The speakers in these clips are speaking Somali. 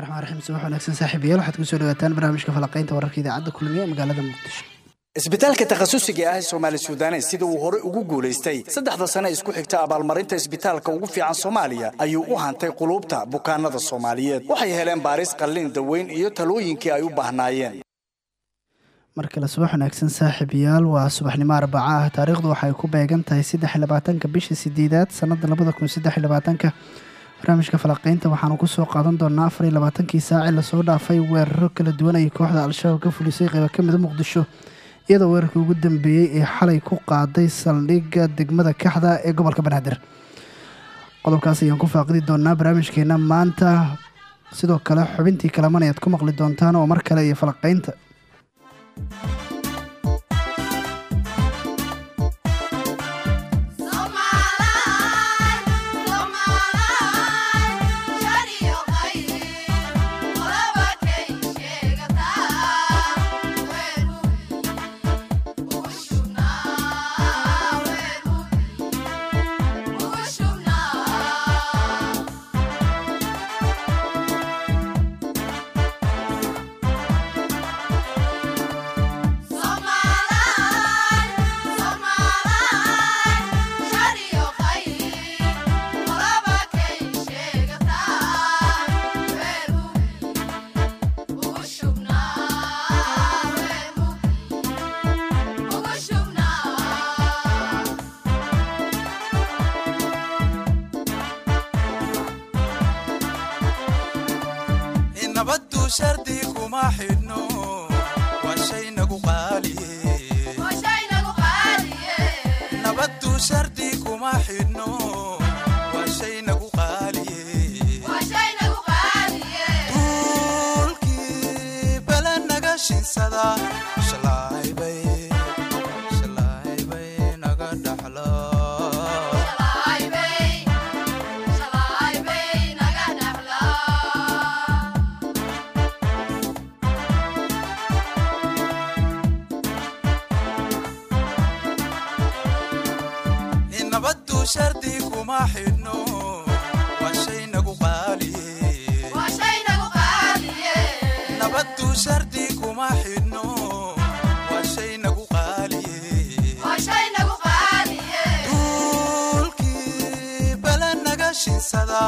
bismillahi raxmaan raxiim subax wanaagsan saaxiibayaal waxaad ku soo dhawaataan barnaamijka falaqaynta wararka idaacadda kulmiye ee magaalada muqdisho. Isbitaalka takhasusiga ah ee soomaali suudanes sida uu horey ugu guulaystay saddexda sane isku xigta abaalmarinta isbitaalka ugu fiican soomaaliya ayuu u hantay quluubta bukaanada soomaaliyeed. Waxay heleen baaris qallin daweyn iyo talooyinkii ay u baahnaayeen. Mar kale subax wanaagsan saaxiibayaal waa subaxnimo arbaca ah. Taariikhdu waxay ku beegan tahay saddex iyo labaatanka bisha sideedaad sanada labada kun saddex iyo labaatanka barnaamijka falaqeynta waxaanu ku soo qaadan doonaa afar iyo labaatankii saaci la soo dhaafay. Weeraro kala duwan ayay kooxda al-shabaab ka fulisay qeybo ka mida muqdisho iyadoo weerarkii ugu dambeeyey ee xalay ku qaaday saldhigga degmada kaxda ee gobolka banaadir. Qodobkaas ayaan ku faaqidi doonaa barnaamijkeena maanta sidoo kale xubintii kalaman ayaad ku maqli doontaan oo mar kale iyo falaqeynta kuma shardi kuma xidhno waa shay nagu qaaliye nabadu shardi kuma xidhno waa shay nagu qaaliye duulkii bala naga shinsada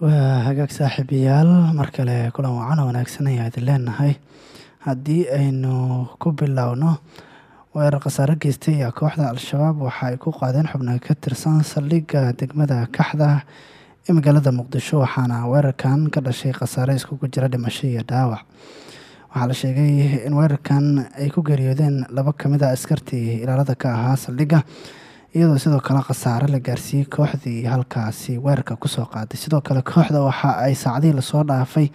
waa hagaag saaxiibayaal. Mar kale kulan wacan wanaagsan ayaa idin leenahay. Haddii aynu ku bilowno weerar khasaaro geystay ayaa kooxda al-shabaab waxa ay ku qaadeen xubno ka tirsan saldhigga degmada kaxda ee magaalada muqdisho waxaana weerarkan ka dhashay khasaare iskugu jira dhimasho iyo dhaawac. Waxaa la sheegay in weerarkan ay ku geeriyoodeen laba ka mid a askartii ilaalada ka ahaa saldhigga iyadoo sidoo kale khasaare la gaarsiiyey kooxdii halkaasi weerarka ku soo qaaday. Sidoo kale kooxda waxa ay saacadihii la soo dhaafay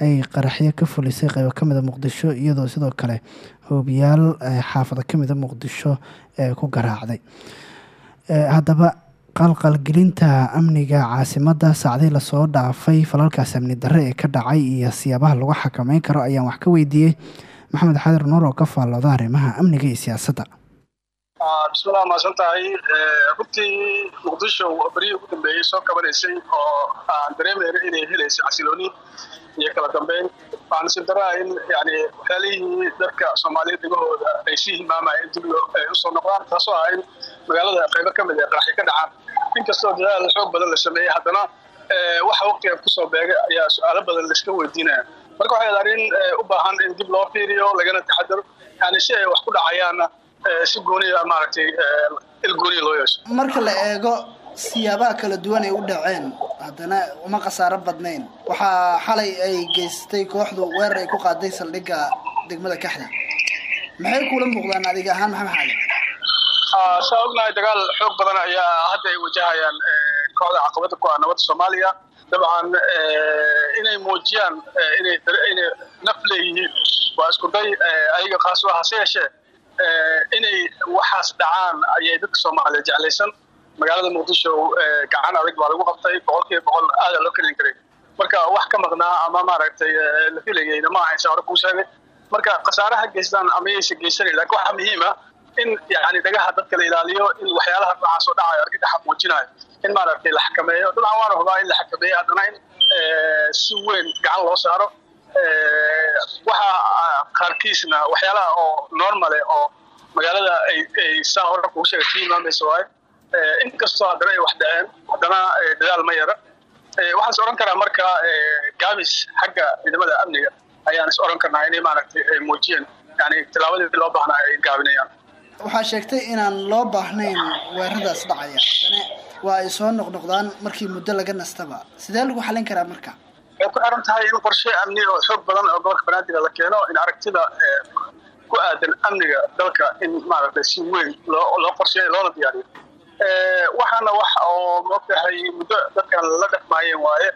ay qaraxyo ka fulisay qeybo kamida muqdisho iyadoo sidoo kale hoobiyaal xaafado kamida muqdisho ee ku garaacday. Haddaba qalqalgelinta amniga caasimadda saacadihii la soo dhaafay falalkaas amni darre ee ka dhacay iyo siyaabaha lagu xakameyn karo ayaan wax ka weydiiyey. Maxamed xadir nuur oo ka faallooda arrimaha amniga iyo siyaasadda bismillah mahadsan tahay. Runtii muqdisho beryihii ugu dambeeyey soo kabanaysay oo aan dareemayna inay helaysay xasilooni iyo kala dambeyn. Waxaan nasiib daraa in yani waxyaalihii dadka soomaaliyeed dhegahooda ay sii hilmaamayeen dib u soo noqdaan taasoo ah in magaalada qaybo ka mid ee qaraxi ka dhacaan. Inkastoo dadaal xoog badan la sameeyey haddana waxa waqtiga ku soo beegay ayaa su'aalo badan laiska weydiinaya. Marka waxay arrin u baahan in dib loo fiiriyo lagana taxadaro yani si ay wax ku dhacayaanna si gooniya maaragtay il gooniya loo yeesho. Marka la eego siyaabaha kala duwan ay u dhaceen haddana uma khasaaro badnayn. Waxaa xalay ay geystay kooxdu weerar ay ku qaaday saldhigga degmada kaxda. Maxay kuula muuqdaan adiga ahaan maxamed xaali saa ognahay dagaal xoog badan ayaa hadda ay wajahayaan kooxda caqabada ku ah nabadda soomaaliya. Dabcan inay muujiyaan inay inay naf leeyihiin. Waa isku day ayaga khaas u ah hase yeeshee inay waxaas dhacaan ayay dadka soomaaliya jeclaysan. Magaalada muqdisho gacan adag baa lagu qabtay. Boqol kiiba boqol aada loo kelin karay. Marka wax ka maqnaa ama maaragtay la filayayna ma ahaysa hore kuu sheegay. Marka khasaaraha geystaan ama yaysa geysanayn laakiin waxaa muhiim ah in yani dhagaha dadka la ilaaliyo in waxyaalaha noocaas oo dhacayo argagaxa muujinayo in maaragtay la xakameeyo. Dabcan waana hubaa in la xakameeyo haddana in si weyn gacan loo saaro waxa qaarkiisna waxyaalaha oo normale oo magaalada ay saa hore kugu sheegay ka imaamaysa waayo inkastoo haddana ay wax dhaceen haddana dadaal ma yara. Waxaan is odhan karaa marka gaabis xagga ciidamada amniga ayaan is odhan karnaa inay maaragtay ay muujiyeen. Yani tilaabadii loo baahnaa ay gaabinayaan. Waxaa sheegtay inaan loo baahnayn weeraradaas dhacaya. Haddana waa ay soo noqnoqdaan markii muddo laga nastaba. Sidee lagu xalin karaa marka waxay ku xiran tahay in qorshe amni oo xoog badan oo gobolka banaadir la keeno in aragtida ku aadan amniga dalka in maaragtay si weyn loo qorsheeyo loona diyaariyo. Waxaana wax oo maogtahay muddo dadkan la dhaqmaayeen waaye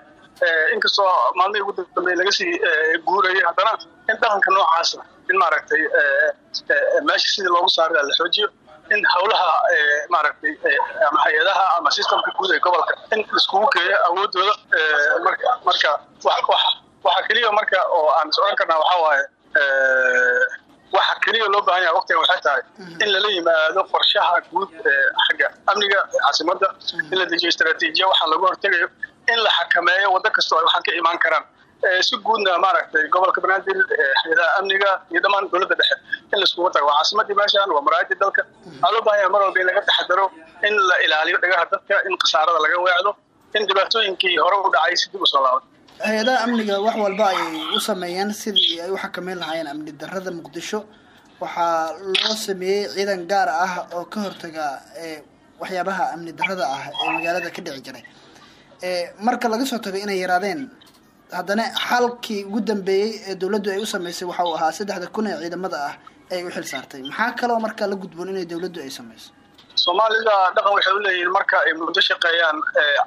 inkastoo maalmihii ugu dambeey laga sii guurayay haddana in dhaqanka noocaasa in maaragtay meesha sidii loogu saari la xoojiyo in hawlaha maaragtay ama hay'adaha ama systemka guud ee gobolka in laiskugu geeyo awoodooda marka marka waxa keliya marka oo aan is odhan karnaa waxaa waaye waxa keliya loo baahan yaha waqtigan waxay tahay in lala yimaado qorshaha guud xagga amniga caasimadda in la dejiyo istaraatiijiya waxaa lagu hortegayo in la xakameeyo waddo kastoo ay waxaan ka imaan karaan. Si guudna maaragtay gobolka banaadir hay'adaha amniga iyo dhammaan dowladda dhexe in laiskugu tago waa caasimadii meeshan waa maraayadii dalka. Waxaa loo baahan yaha mar walba in laga taxadaro in la ilaaliyo dhagaha dadka in khasaarada laga weecdo in dhibaatooyinkii hore u dhacay si dib u soo laabto hay'adaha amniga wax walba ayay u sameeyeen sidii ay u xakameyn lahaayeen amni darrada muqdisho. Waxaa loo sameeyey ciidan gaar ah oo ka hortaga waxyaabaha amni darrada ah ee magaalada ka dhici jiray. Marka laga soo tago inay yaraadeen haddana xalkii ugu dambeeyey ee dawladdu ay u sameysay waxa uu ahaa saddexda kun ee ciidamada ah ay u xil saartay. Maxaa kaloo markaa la gudboon inay dawladdu ay sameyso soomaalida dhaqan waxay u leeyihiin marka ay muddo shaqeeyaan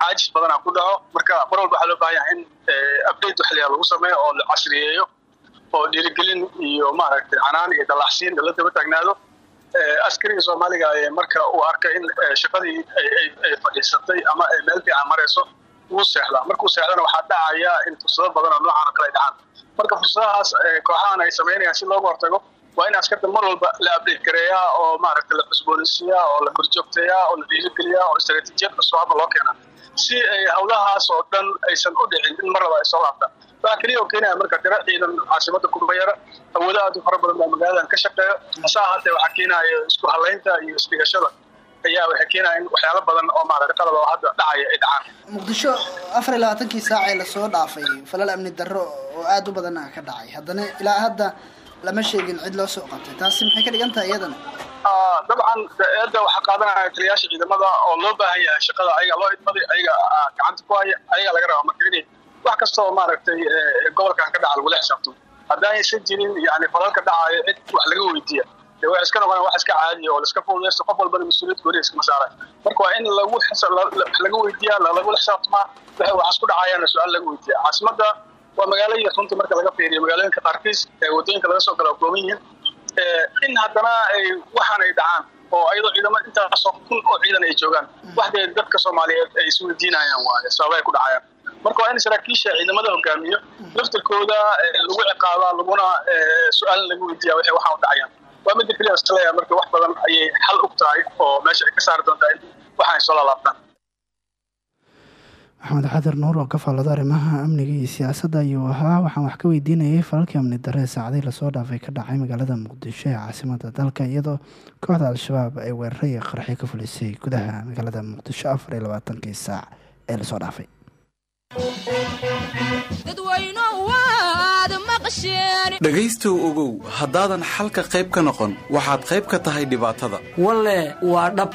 caajis badanaa ku dhaco. Marka mar walba waxaa loo baahan yahay in update waxliyaa lagu sameeyo oo la casriyeeyo oo dhiirigelin iyo maaragtay canaan iyo dallacsiin la daba taagnaado. Askariga soomaaliga marka uu arkay in shaqadii ay fadhiisatay ama ay meel fiican marayso wuu seexdaa. Markuu seexdana waxaa dhacaya in fursado badan oo noocan oo kale ay dhacaan. Marka fursadahaas kooxahan ay samaynayaan si looga hortago waa in askarta mar walba la update gareeyaa oo maaragtay la cusboonaysiiyaa oo la korjoogteeyaa oo la dhiirigeliyaa oo istaraatiijiyad cusub hadda loo keenaa si ay hawlahaas oo dhan aysan u dhicin in mar laba ay soo laabtaan. Waxaa keliya oo keenaya marka tiro ciidan caasimada kuma yara awoodo aad u fara badan baa magaaladan ka shaqeeya. Hase ahaatee waxaa keenaya isku halaynta iyo isdhigashada. Ayaa waxay keenaya in waxyaalo badan oo maaragtay qalab oo hadda dhacaya ay dhacaan. Muqdisho afar iyo labaatankii saacee la soo dhaafay falal amni darro oo aada u badan ah ka dhacay. Haddana ilaa hadda lama sheegin cid loo soo qabtay taasi maxay ka dhigan tahay iyadana? Dabcan eedda waxaa qaadanaya taliyaasha ciidamada oo loo baahan yahay shaqada ayaga loo idmaday ayaga gacanta ku haya ayaga laga raba marka inay wax kasta oo maaragtay gobolkan ka dhaca lagula xisaabtamo haddaan aysan jirin yani falalka dhacaayo cid wax laga weydiiya dee waxay iska noqonaya wax iska caadiya oo laiska fududeysto qof walbana mas'uuliyad gooniya iskama saaraya marka waa in lagu wax laga weydiiyaa lagula xisaabtamaa waxay waxaas ku dhacayaana su'aal laga weydiiya caasimadda waa magaalo yar runtii marka laga fiiriyo magaalooyinka qaarkiis ee waddooyinka laga soo gala gooban yihiin in haddana ay waxaan ay dhacaan oo ayadoo ciidamo intaasoo kun oo ciidan ay joogaan. Waxdee dadka soomaaliyeed ay isweydiinayaan waaye sababay ku dhacayaan. Marka waa in saraakiisha ciidamada hogaamiyo laftirkooda lagu ciqaabaa laguna su'aal lagu weydiiya waxay waxaan u dhacayaan. Waa midda keliya is leeyahay marka wax badan ayay xal og tahay oo meesha ay ka saari doontaa in waxaan soo laalaabtaan maxamed xadir nuur oo ka faallada arrimaha amniga iyo siyaasadda ayuu ahaa. Waxaan wax ka weydiinayay falalkii amni darre ee saacadii la soo dhaafay ka dhacay magaalada muqdisho ee caasimada dalka iyadoo kooxda al-shabaab ay weeraray iyo qaraxyo ka fulisay gudaha magaalada muqdisho afar iyo labaatankii saac ee la soo dhaafay. Dhegaystow ogow haddaadan xalka qayb ka noqon waxaad qayb ka tahay dhibaatada. Walle waa dhab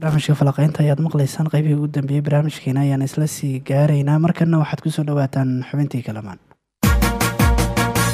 barnaamijka falaqeynta ayaad maqlaysaan qaybihii ugu dambeeyey barnaamijkeena ayaan isla sii gaaraynaa markana waxaad ku soo dhawaataan xubintii kalamaan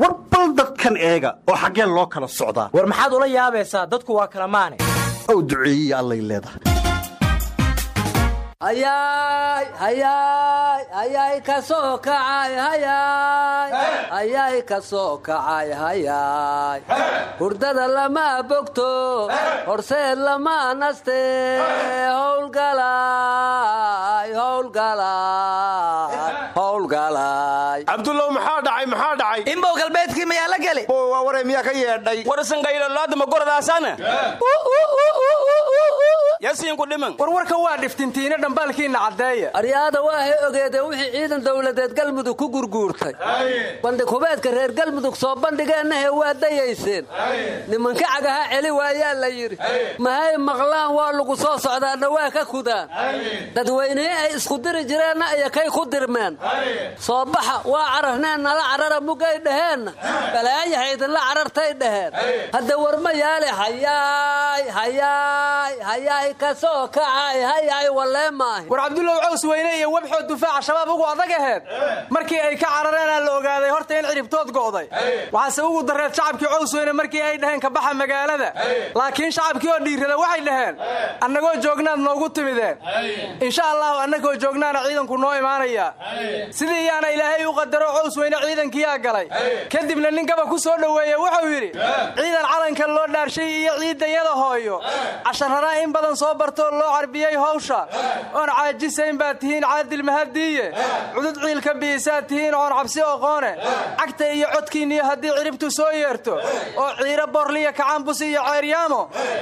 war bal dadkan eega oo xaggeen loo kala socdaa war maxaad ula yaabaysaa? Dadku waa kala maane. Ow duceeyey allay leedahay. Hayaay hayaay hayaay ka soo kacay hayaay hayaay ka soo kacay hayaay hurdada lama bogto horseed lama naste. Howlgalaay howlgalaay miyaa ka yeedhay warsangaylolaadama goradaasana yasiinku dhiman. War warka waa dhiftintiina dhambaalkiinna caddeeya aryaada waahay ogeedee wixii ciidan dowladeed galmudug ku gurguurtay. Bandhig hubeedka reer galmudug soo bandhigeennahe waa dayayseen. Nimanka cagaha celi waayaa la yidhi. Mahay maqlaan waa lagu soo socdaanna waa ka kudaan. Dadweynihii ay isku diri jireenna iyo kay ku dirmeen. Soo baxa waa cararneen nala carara mugay dhaheenna balaayaha idinla carartay dhaheen. Hadda war ma yaale hayaay hayaay hayaay ka soo kacay. Hayaay wallee maahi war cabdullow caws weyne iyo webxood dufaaca shabaab ugu adag aheed. Markii ay ka carareenaa la ogaaday horta in ciribtood go'day. Waxaase ugu dareed shacabkii caws weyne markii ay dhaheen ka baxa magaalada. Laakiin shacabkii oo dhiirrada waxay dhaheen annagoo joognaad noogu timideen. Insha allahu annagoo joognaana ciidanku noo imaanayaa sidii yaana ilaahay u qadaro caws weyne ciidankiyaa galay. Kadibna nin gaba ku soo dhoweeye wuxuu yidhi ciidan calanka loo dhaarshay iyo ciidanyada hooyo. Casharana in badan soo bartoo loo carbiyey hawsha. Oon caajisayn baad tihiin caadil mahadiiye cudud ciilka biisaad tihiin oon cabsi oqoone. Cagta iyo codkiinniyo haddii ciribtu soo yeerto. Oo ciiro borliya kacaanbus iyo ceeryaamo.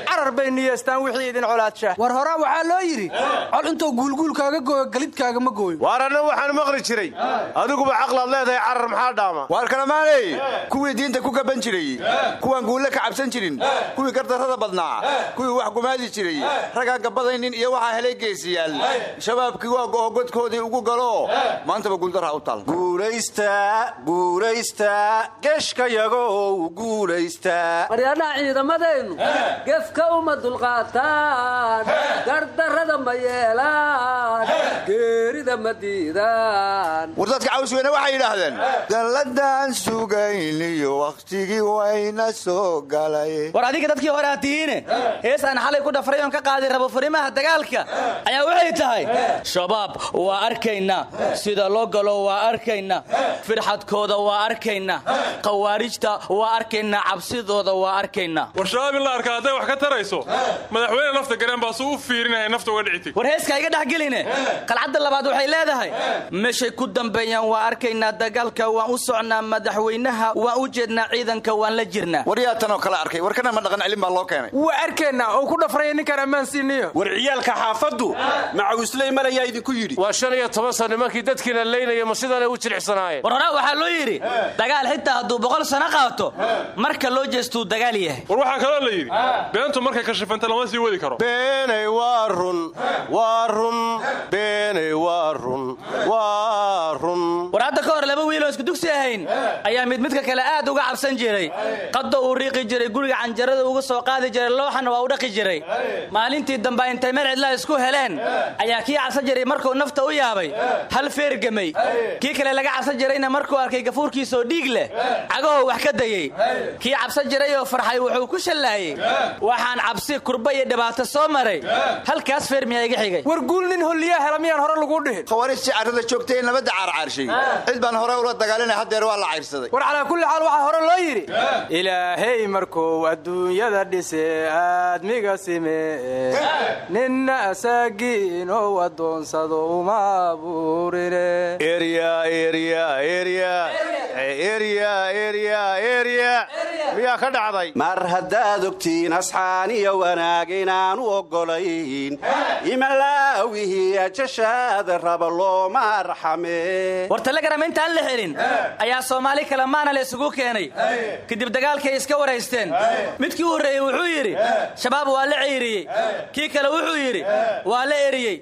Carar bay niyeestaan wixii idin colaadsha war horaa waxaa loo yidhi col intuu guulguulkaaga gooyo galidkaaga ma gooyo. Waar anna waxaan maqli jiray. Adiguba caqlaad leedahay carar maxaa dhaama? Waar kalamaaney kuwii diinta ku gaban jiray kuwaan guulle ka cabsan jirin kuwii gardarrada badnaa kuwii wax gumaadi jiray raggaan gabadaynin iyo waxaa helay geesiyaal. Shabaabkii waa go'o godkoodii ugu galo. Maantaba guuldarra u taal. Guulaysta guulaysta geeshkayagow guulaysta. Maryaadhaha ciidamadeennu gefka uma dulqaataan. Gardarrada ma yeelaan. Geerida ma diidaan. War dadka cawsweyne waxay yidhaahdeen. Dalladaan sugayniyo wakhtigii wayna soo galay. War adiga dadkii hore aad tihiine heesaan xalay ku dhafray oon ka qaaday rabo furimaha dagaalka. Ayaa waxay tahay shabaab waa arkaynaa sida loo galo waa arkaynaa firxadkooda waa arkaynaa khawaarijta waa arkaynaa cabsidooda waa arkaynaa war shabaab in la arka hadday wax ka tarayso madaxweyne nafta gareen baa suu u fiirinaya nafta uga dhicitay. War heeska iga dhex geline. Qalcadda labaad waxay leedahay meeshay ku dambeeyaan waa arkaynaa dagaalka waan u socnaa madaxweynaha waan u jeednaa ciidanka waan la jirnaa. War yaa tanoo kale arkay? Warkana ma dhaqan celin baa loo keenay? Waa arkeenna oo ku dhafraya ninkaan ammaan war ciyaalka xaafaddu macawisley malayaa idinku yidhi. Waa shan iyo toban sano nimankii dadkiina laynaya ma sidanay u jilicsanaayeen war horaa waxaa loo yidhi dagaal xitaa hadduu boqol sano qaato marka loo jeestuu dagaal yahay. War waxaa kaloo la yidhi beentu markay kashifanta lama sii wadi karo. Beenay waa run waa run. Beenay waa run waa run. War hadda ka hor laba wiiloo isku dugsi ahayn ayaa mid midka kale aad uga cabsan jiray. Qaddo uu riiqi jiray guriga canjarada uga soo qaadi jiray looxana waa u dhaqi jiray maalintii dambe intay meel cidlaa isku heleen ayaa kii cabsan jiray markuu nafta u yaabay. Hal feergamay kii kale laga cabsan jirayna markuu arkay gafuurkiisoo dhiig leh cagahoo wax ka dayey kii cabsan jiray oo farxay wuxuu ku shallaayey waxaan cabsi kurba iyo dhibaato soo maray. Halkaas feer miyaa iga xigay. War guul nin holliyaa hela miyaan hore laguu dhihin. Khawaariijtii carrada joogtay in nabadda caarcaarshay cid baan hore ula dagaalinay haddeer waa la cayrsaday war calaa kulli xaal waxaa hore loo yidhi ilaahay markuu adduunyada dhise aadmiga sime ninna asaagii inuu addoonsado uma abuurine miyaa ka dhacday. Mar haddaad ogtiin asxaan iyo wanaag inaanu oggolayn. Imalaawihi ajashaada raba looma arxame war telegram intaan la xelin ayaa soomaali kale maana la isugu keenay. Kadib dagaalkay iska waraysteen. Midkii u horreeyey wuxuu yidhi shabaab waa la ciiriyey kii kale wuxuu yidhi waa la eriyey.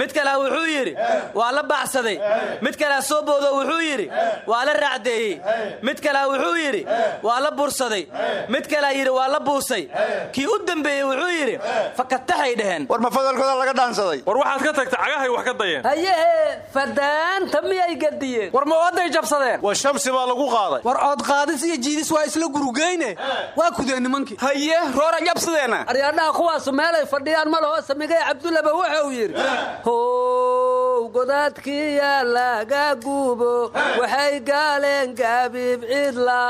Mid kalea wuxuu yidhi waa la baacsaday. Mid kalea soo boodo wuxuu yidhi waa la raacdeeyey. Mid kalea wuxuu yidhi waa la bursaday mid kalea yidhi waa la buusay. Kii u dembeeyey wuxuu yidhi fakataxay dheheen war ma fadalkooda laga dhaansaday? War waxaad ka tagta cagahay wax ka dayeen. Hayehe fadaanta miyay gadiyeen? War ma oodday jabsadeen? War shamsi baa lagu qaaday. War ood qaadis iyo jiidis waa isla gurugeyne waa kudeen nimankii. Haye roora jabsadeenna aryaadhaha kuwaasu meelay fadhiyaan ma laho samigay cabdullaba wuxuu yidhi how godaadkiya laga gubo waxay gaaleen gaabiib cidla.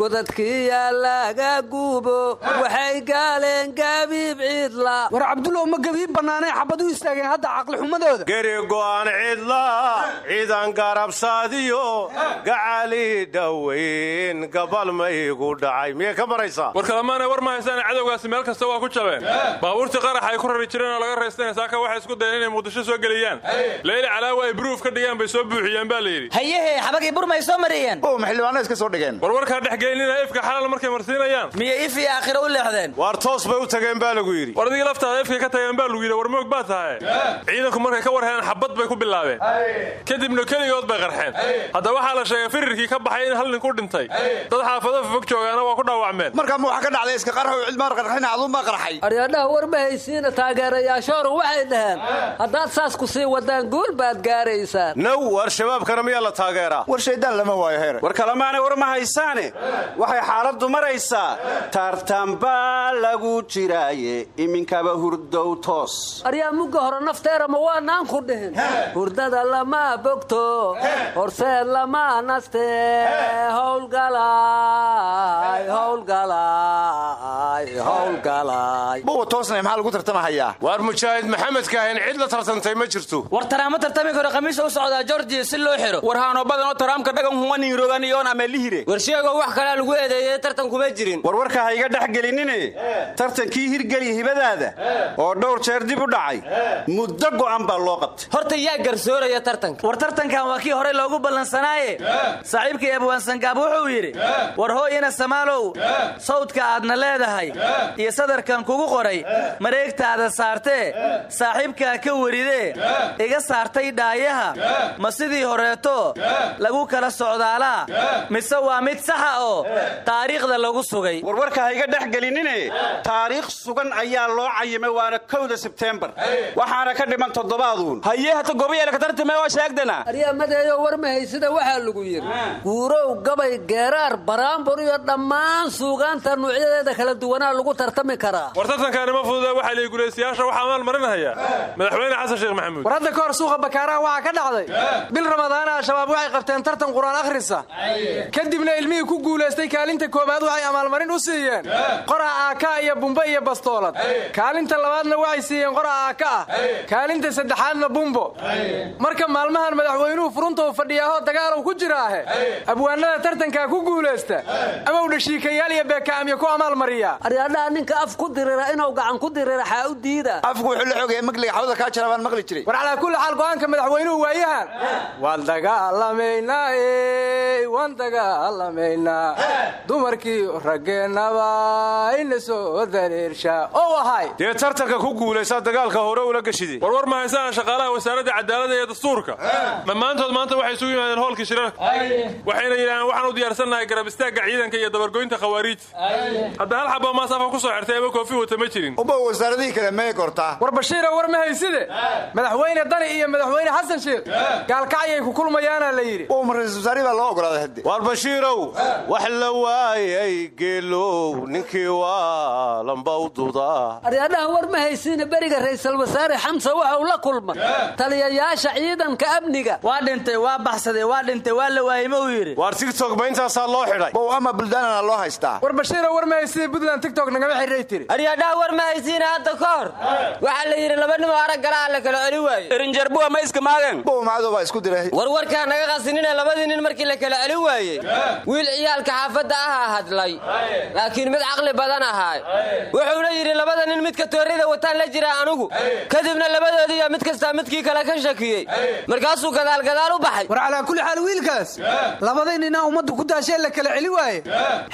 Godadkiya laga gubo waxay gaaleen gaabiib cidla. War cabdullow ma gabiib bannaanay xabad u istaageen hadda caqlixumadooda geri go'aan cidla ciidan garabsaadiyo gacali dhowayn gabal maygu dhacay. Miyay ka maraysaa war kalamaanay war ma haysaan cadowgaasi meel kasta waa ku jabeen. Baabuurtii qarax ay ku rari jireen oo laga raystayna saaka waxay isku dayeen inay muqdisho soo geliyaan leyli calaawa ay bruuf ka dhigaan bay soo buuxiyeen baa la yidhi. Hayehe xabagii burmay soo mariyeen. Oo maxildhibaano iska soo dhigeen. War warkaa dhexgelinina ifka xalal markay marsiinayaan. Miyay if iyo aakhiro u leexdeen. Waar toos bay u tageen baa lagu yidhi. War adigii laftaada ifkay ka tageen baa lagu yidhi war moog baa tahay. Ciidanku markay ka war heleen xabad bay ku bilaabeen. Kadibna keligood bay qarxeen. Hadda waxaa la sheegay firirkii ka baxay in hal nin ku dhintay. Dad xaafado fog joogaana waa ku dhaawacmeen. Markaa ma waxa ka dhacday iska qarxow cidmaan qarxina aduunbaa qarxay. Aryaadhaha war ma haysiina taageerayaashooru waxay dhaheen. Haddaad saas ku sii wadaan guul baad gaaraysaan now waar shabaabkana miyaa la taageeraa? War shaydaan lama waayo heer. War kalamaanay war ma haysaane? Waxay xaaladdu maraysaa. Taartaan baa lagu jiraaye iminkaba hurdow toos. Aryaa mugga hore nafteera ma waanaan ku dhihin. Hurdada lama bogto horseed lama naste. Howlgalay howlgalay howlgalay buwa toosnay maxaa lagu tartamahayaa waar mujaahid maxamedka ahayn cid la tartantay ma jirto war taraamo tartami karo khamiisa u socdaa georgiya si loo xiro. War haano badanoo taraamka dhagan humaniiroganiyoon ameelihire war sheegoo wax kalea lagu eedeeyey tartan kuma jirin. War warka ha iga dhex gelinine? Tartankii hirgeli hibadaada? Oo dhowr jeer dib u dhacay? Muddo go'an baa loo qabtay. Horta yaa garsooraya tartanka. War tartankan waa kii horey loogu ballansanaaye saaxiibkii abwaansangaab wuxuu yidhi war hooyina samaalow sawdka aadna leedahay iyo sadarkan kugu qoray mareegtaada saartee saaxiibkaa ka weridee iga saartay dhaayaha? Ma sidii horeeto? Lagu kala socdaalaa? Mise waa mid saxa oo taariikhda lagu sugay? Warwarka ha iga dhex gelinine. Taariikh sugan ayaa loo cayimay waana kowda sebtembar waxaana ka dhiman toddobaaduun haye hata gobayeelkatartime oo sheegdana. Aryamadeeyo war ma haysida waxaa lagu yidhi guurow gabay geeraar baraambur iyo dhammaan suugaanta nuucyadeeda kala duwanaa lagu tartami karaa. War tartankaani ma fududa waxaa lihi gulaystayaasha waxaa maal marinahaya madaxweyne xasan sheekh maxamuud suuqa bakaaraha waxaa ka dhacday. Bil ramadaana al-shabaab waxay qabteen tartan qur'aan akhrisa kadibna ilmihii ku guulaystay kaalinta koobaad waxay amaalmarin u siiyeen. Qora aaka iyo bumbo iyo bastoolad. Kaalinta labaadna waxay siiyeen qora aaka ah kaalinta saddexaadna bumbo. Marka maalmahan madaxweynuhu furuntou fadhiyaaho dagaalow ku jiraahe abwaanada tartankaa ku guulaysta ama u dhashiikayaal iyo beekaamyo ku amaalmariyaa. Aryaadhaha ninka af ku dirira inuu gacan ku dirira xaa u diida. Afku wuxuu la xogaya magliga xawda kaa jira baan maqli jiray xaal go'aanka madaxweynuhu waayahan waan dagaalamaynaa waan dagaalamaynaa dumarkii raggeenaba ina soo dareersha oo ahay. Dee tartanka ku guulaysaa dagaalka hore ula geshide warwar ma haysaan shaqaalaha wasaaradda cadaaladda iyo dastuurka? Dhammaantood maanta waxay isugu yimaadeen hoolkii shirarka waxayna yidhahdeen waxaan u diyaarsannahay garab istaagga ciidanka iyo dabargoynta khawaariij hadda hal xaba maasafa ku soo xirtay ama koofi wata ma jirin. Uba wasaaradihii kale mee kortaa. War bashiiro war ma hayside? Madaxweyne dani iyo madaxweyne xasan sheekh gaalkacyay ku kulmayaana la yidhi. Waar bashiirow wax la waayay geelow ninkii waa lambawduda aryaadhaha war ma haysiina beriga ra'iisul wasaare xamse waxa uu la kulmay taliyayaasha ciidanka amniga. Waa dhintay waa baxsaday waa dhintay waa la waayey ma uu yidhi? Waar tigtok ma intaasaa loo xidhay? Bow ama buldaanana loo haystaa. War bashiiro war ma hayside puntland tigtok nagama xirray tiri. Aryaadhaha war ma haysiina hadda ka hor? Waxaa la yidhi laba nim oo arag galaa la kala celi waaye warwarkaa naga qasinina labadii nin markii la kala celi waayey wiil ciyaalka xaafadda ahaa hadlay laakiin mid caqli badan ahaay wuxuuna yidhi labada nin midka toorrida wataan la jira anugu. Kadibna labadoodiiba mid kastaa midkii kale ka shakiyey. Markaasuu gadaalgadaal u baxay. War calaa kulli xaal wiilkaas. Labadii nina ummaddu ku daashee la kala celi waaye.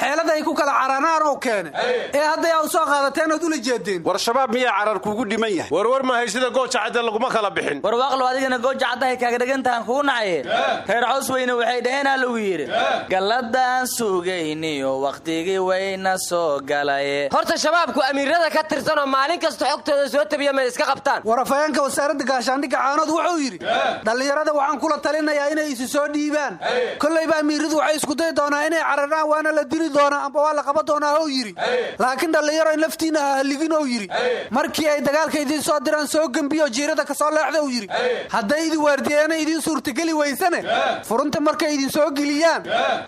Xeeladaay ku kala caranaan oo keene. Ee hadday aad soo qaadateen ood ula jeedeen war shabaab miyaa carar kuugu dhiman yahay. Warwar ma haysida gooja cadde laguma kala bixin warwaaqlow adigana gooja caddahay kaaga dhegantahan kugu nacaye reer cows weyne waxay dhaheenaa lagu yidhi. Galladaan sugayniyo wakhtigii wayna soo galaye horta shabaabku amiirada ka tirsanoo maalin kasta xogtooda soo tabiya may iska qabtaan. War afhayeenka wasaaradda gaashaandhigga caanood wuxuu yidhi dhallinyarada waxaan kula talinayaa inay isu soo dhiibaan. Kollayba amiiradu waxay isku dayi doonaa inay cararaan waana la dili doonaa amba waa la qaban doonaa ou yidhi. Laakiin dhallinyaro in laftiinna ha haligin ou yidhi. Markii ay dagaalka idiin soo diraan soo gembiyo jiirada ka soo leexda uu yidhi hadday idin waardiyeena idiin suurtageli weysane furunta markay idin soo geliyaan?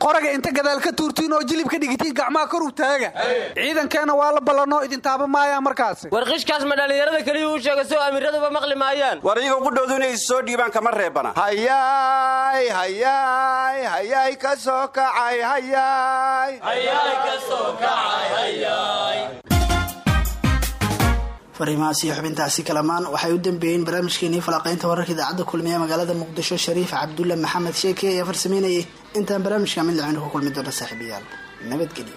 Qoraga inta gadaal ka tuurtiin oo jilib ka dhigitiin gacmaha kor u taaga ciidankeenna waa la ballanoo idin taaba maayaan markaasi war qishkaas ma dhallinyarada keliya uu sheegay soo amiiraduba maqli maayaan. War iyaga qudhowdu inay is soo dhiibaan kama reebana. Hayaay hayaay. Hayaay ka soo kacay hayaay fariimahaas iyo xubintaasi kalamaan. Waxay u dambeeyeen barnaamijkeenii falaqaynta wararka idaacadda kulmiye magaalada muqdisho shariif cabdulle maxamed sheeke ayaa farsameynayay. Intaan barnaamijka mid lacaynu ku kulmi doona saaxiibayaal. Nabadgelyo